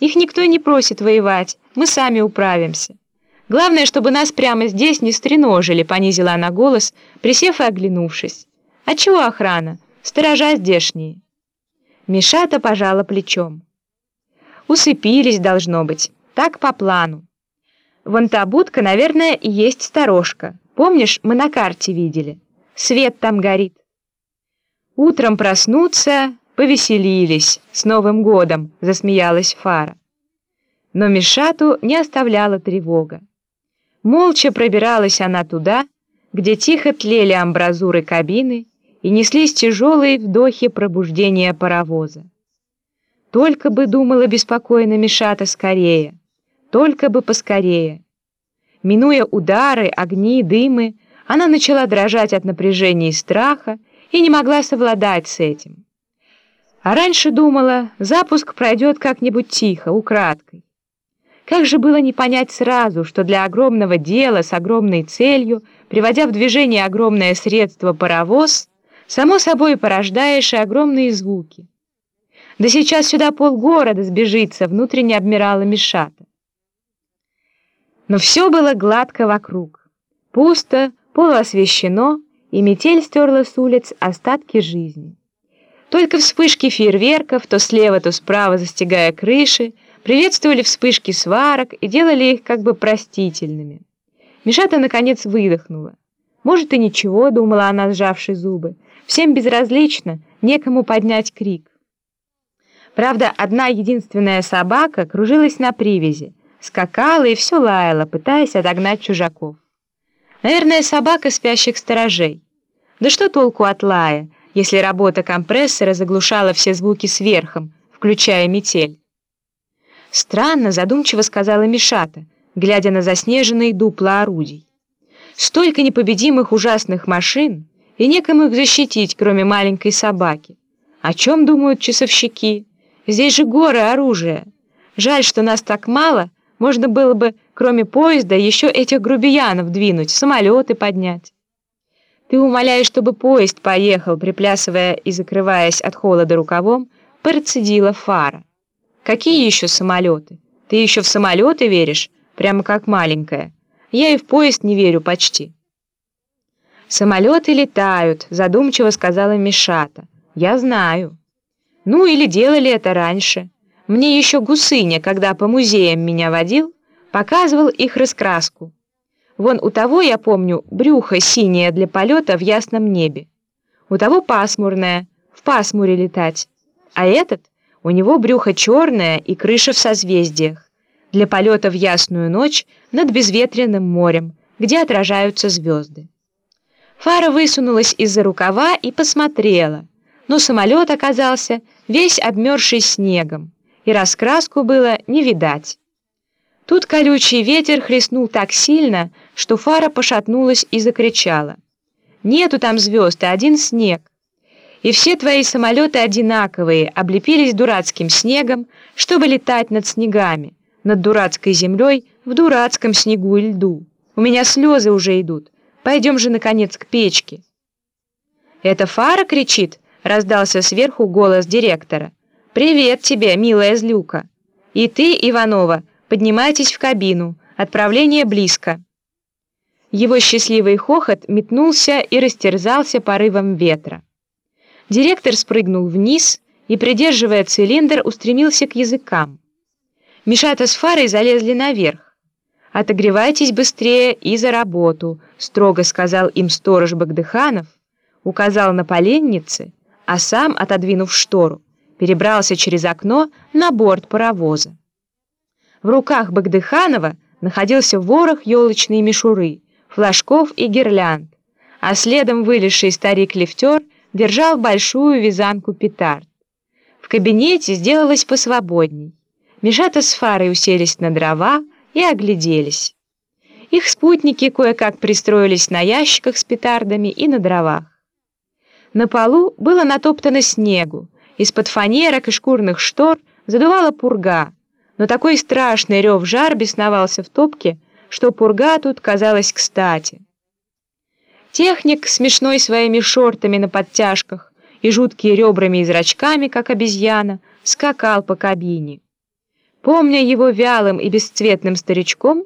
Их никто не просит воевать, мы сами управимся. Главное, чтобы нас прямо здесь не стреножили», — понизила она голос, присев и оглянувшись. «А чего охрана? Сторожа здешние». Мишата пожала плечом. «Усыпились, должно быть. Так по плану. Вон та будка, наверное, и есть сторожка. Помнишь, мы на карте видели? Свет там горит». Утром проснуться, повеселились. С Новым годом, засмеялась Фара. Но Мишату не оставляла тревога. Молча пробиралась она туда, где тихо тлели амбразуры кабины и неслись тяжелые вдохи пробуждения паровоза. Только бы думала беспокойно Мишата скорее, только бы поскорее. Минуя удары, огни, дымы, она начала дрожать от напряжения и страха, и не могла совладать с этим. А раньше думала, запуск пройдет как-нибудь тихо, украдкой. Как же было не понять сразу, что для огромного дела с огромной целью, приводя в движение огромное средство паровоз, само собой порождаешь и огромные звуки. Да сейчас сюда полгорода сбежится, внутренне обмирала Мишата. Но все было гладко вокруг. Пусто, полуосвещено, и метель стерла с улиц остатки жизни. Только вспышки фейерверков, то слева, то справа застигая крыши, приветствовали вспышки сварок и делали их как бы простительными. Мишата, наконец, выдохнула. «Может, и ничего», — думала она, сжавши зубы. «Всем безразлично, некому поднять крик». Правда, одна единственная собака кружилась на привязи, скакала и все лаяла, пытаясь отогнать чужаков. Наверное, собака спящих сторожей. Да что толку от лая, если работа компрессора заглушала все звуки сверхом, включая метель? Странно, задумчиво сказала Мишата, глядя на заснеженные дупла орудий. Столько непобедимых ужасных машин, и некому их защитить, кроме маленькой собаки. О чем думают часовщики? Здесь же горы оружия. Жаль, что нас так мало, можно было бы кроме поезда, еще этих грубиянов двинуть, самолеты поднять. Ты умоляешь, чтобы поезд поехал, приплясывая и закрываясь от холода рукавом, процедила фара. Какие еще самолеты? Ты еще в самолеты веришь? Прямо как маленькая. Я и в поезд не верю почти. «Самолеты летают», — задумчиво сказала Мишата. «Я знаю». «Ну, или делали это раньше. Мне еще гусыня, когда по музеям меня водил, показывал их раскраску. Вон у того, я помню, брюхо синее для полета в ясном небе. У того пасмурное, в пасмуре летать. А этот, у него брюхо черное и крыша в созвездиях. Для полета в ясную ночь над безветренным морем, где отражаются звезды. Фара высунулась из-за рукава и посмотрела, но самолет оказался весь обмерзший снегом, и раскраску было не видать. Тут колючий ветер хлестнул так сильно, что фара пошатнулась и закричала. «Нету там звезд, а один снег. И все твои самолеты одинаковые, облепились дурацким снегом, чтобы летать над снегами, над дурацкой землей, в дурацком снегу и льду. У меня слезы уже идут. Пойдем же, наконец, к печке». «Это фара кричит?» — раздался сверху голос директора. «Привет тебе, милая злюка! И ты, Иванова, Поднимайтесь в кабину. Отправление близко». Его счастливый хохот метнулся и растерзался порывом ветра. Директор спрыгнул вниз и, придерживая цилиндр, устремился к языкам. Мишата с Фарой залезли наверх. «Отогревайтесь быстрее и за работу», — строго сказал им сторож Багдыханов, указал на поленницы, а сам, отодвинув штору, перебрался через окно на борт паровоза. В руках Багдыханова находился ворох елочной мишуры, флажков и гирлянд, а следом вылезший старик-лифтер держал большую вязанку петард. В кабинете сделалось посвободней. Межата с Фарой уселись на дрова и огляделись. Их спутники кое-как пристроились на ящиках с петардами и на дровах. На полу было натоптано снегу, из-под фанерок и шкурных штор задувала пурга, но такой страшный рев жар бесновался в топке, что пурга тут казалась кстати. Техник, смешной своими шортами на подтяжках и жуткие ребрами и зрачками, как обезьяна, скакал по кабине. Помня его вялым и бесцветным старичком,